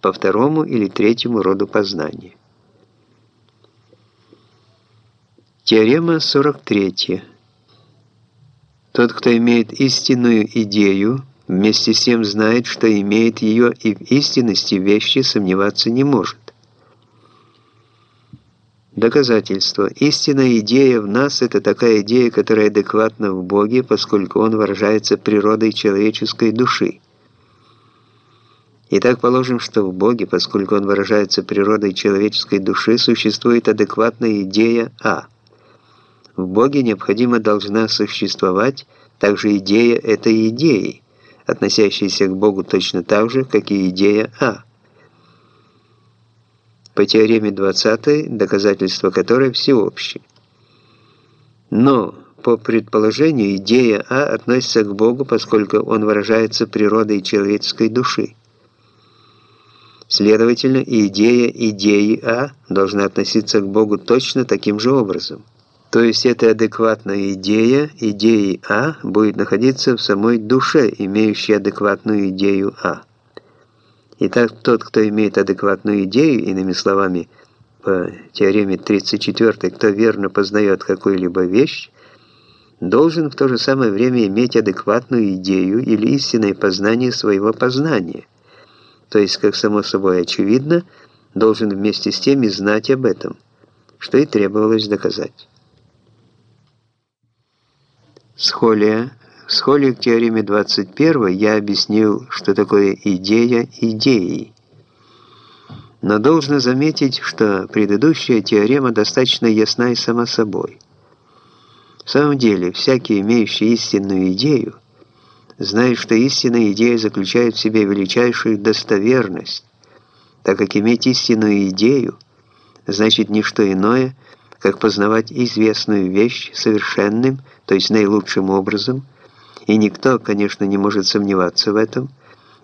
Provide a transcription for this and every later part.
по второму или третьему роду познания. Теорема 43. Тот, кто имеет истинную идею, вместе с тем знает, что имеет ее и в истинности вещи сомневаться не может. Доказательство. Истинная идея в нас – это такая идея, которая адекватна в Боге, поскольку Он выражается природой человеческой души. Итак, положим, что в Боге, поскольку Он выражается природой человеческой души, существует адекватная идея А. В Боге необходимо должна существовать также идея этой идеи, относящаяся к Богу точно так же, как и идея А по теореме 20, доказательства которой всеобщие. Но, по предположению, идея А относится к Богу, поскольку он выражается природой человеческой души. Следовательно, идея идеи А должна относиться к Богу точно таким же образом. То есть эта адекватная идея идеи А будет находиться в самой душе, имеющей адекватную идею А. Итак, тот, кто имеет адекватную идею, иными словами, по теореме 34, кто верно познает какую-либо вещь, должен в то же самое время иметь адекватную идею или истинное познание своего познания. То есть, как само собой очевидно, должен вместе с тем и знать об этом, что и требовалось доказать. Схолия в схоле к теореме 21 я объяснил, что такое идея идеи. Но должно заметить, что предыдущая теорема достаточно ясна и сама собой. В самом деле, всякий, имеющий истинную идею, знает, что истинная идея заключает в себе величайшую достоверность, так как иметь истинную идею значит не что иное, как познавать известную вещь совершенным, то есть наилучшим образом – и никто, конечно, не может сомневаться в этом,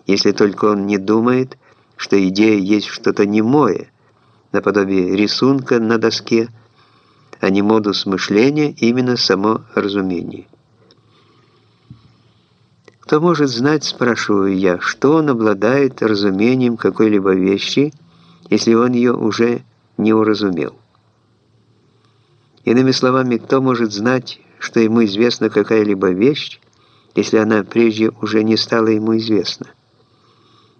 если только он не думает, что идея есть что-то немое, наподобие рисунка на доске, а не модус мышления, именно само разумение. Кто может знать, спрашиваю я, что он обладает разумением какой-либо вещи, если он ее уже не уразумел? Иными словами, кто может знать, что ему известна какая-либо вещь, если она прежде уже не стала ему известна?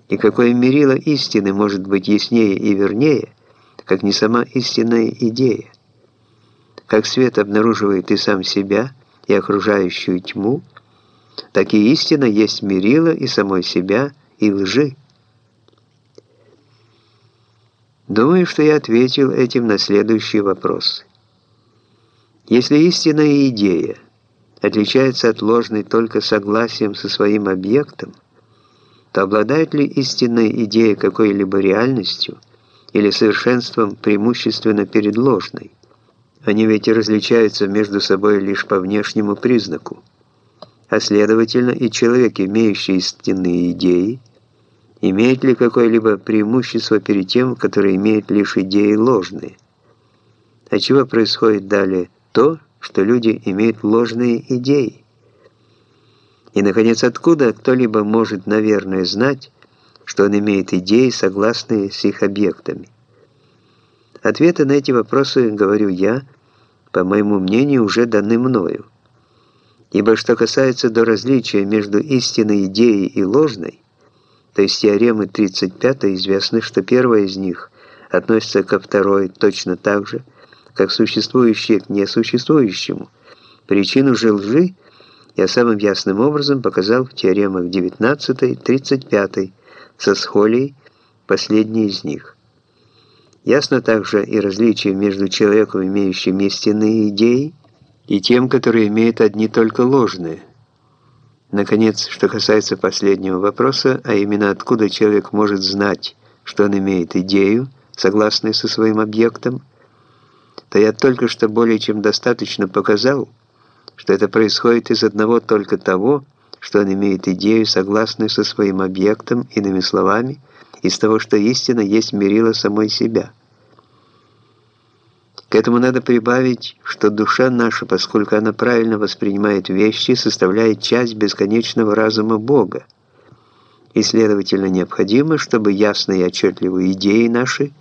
И какое мерило истины может быть яснее и вернее, как не сама истинная идея? Как свет обнаруживает и сам себя, и окружающую тьму, так и истина есть мерило и самой себя, и лжи. Думаю, что я ответил этим на следующий вопрос. Если истинная идея – отличается от ложной только согласием со своим объектом, то обладает ли истинная идея какой-либо реальностью или совершенством преимущественно перед ложной? Они ведь и различаются между собой лишь по внешнему признаку. А следовательно, и человек, имеющий истинные идеи, имеет ли какое-либо преимущество перед тем, который имеет лишь идеи ложные? А чего происходит далее то, что люди имеют ложные идеи. И, наконец, откуда кто-либо может, наверное, знать, что он имеет идеи, согласные с их объектами? Ответы на эти вопросы, говорю я, по моему мнению, уже даны мною. Ибо что касается до различия между истинной идеей и ложной, то есть теоремы 35 известно, что первая из них относится ко второй точно так же, как существующее к несуществующему. Причину же лжи я самым ясным образом показал в теоремах 19, 35 со схолией, последней из них. Ясно также и различие между человеком, имеющим истинные идеи, и тем, который имеет одни только ложные. Наконец, что касается последнего вопроса, а именно откуда человек может знать, что он имеет идею, согласную со своим объектом, то я только что более чем достаточно показал, что это происходит из одного только того, что он имеет идею, согласную со своим объектом, иными словами, из того, что истина есть мерило самой себя. К этому надо прибавить, что душа наша, поскольку она правильно воспринимает вещи, составляет часть бесконечного разума Бога, и, следовательно, необходимо, чтобы ясные и отчетливые идеи наши